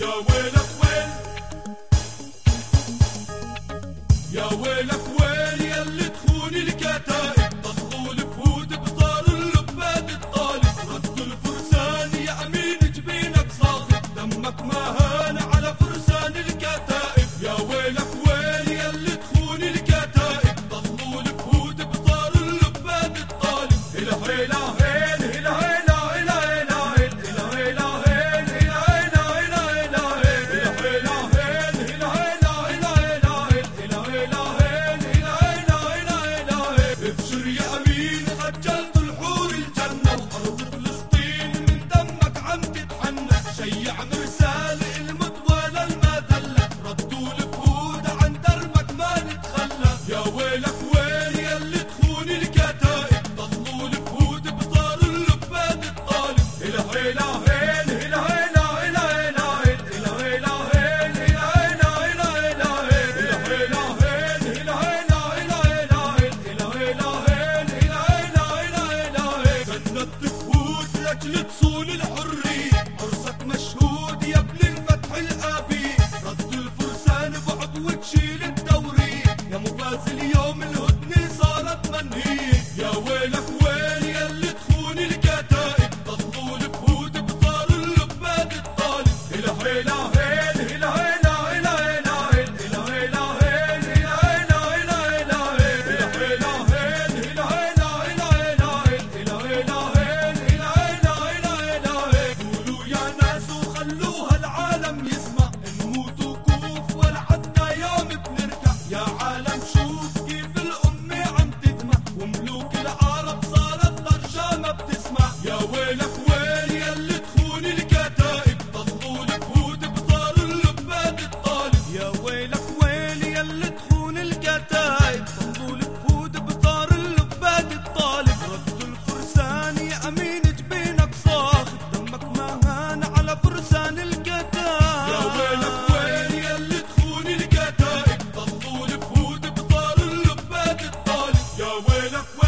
يا ويلك ويل يا يلي تخوني الكتائب لاجل الحريه the word of